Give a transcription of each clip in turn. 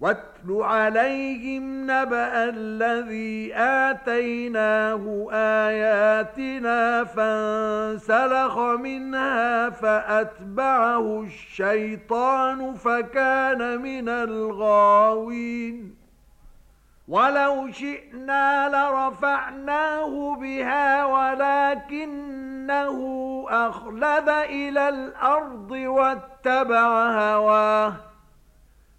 واتل عليهم نبأ الذي آتيناه آياتنا فانسلخ منها فأتبعه الشيطان فكان من الغاوين. ولو شئنا لرفعناه بها ولكنه أخلد إلى الأرض واتبع هواه.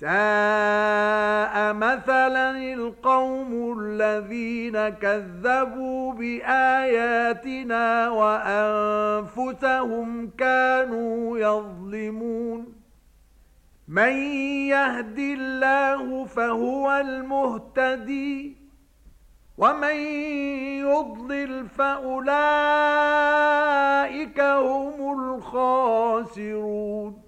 ساء مثلا القوم الذين كذبوا بآياتنا وأنفسهم كانوا يظلمون. من يهد الله فهو المهتدي ومن يضلل فأولئك هم الخاسرون.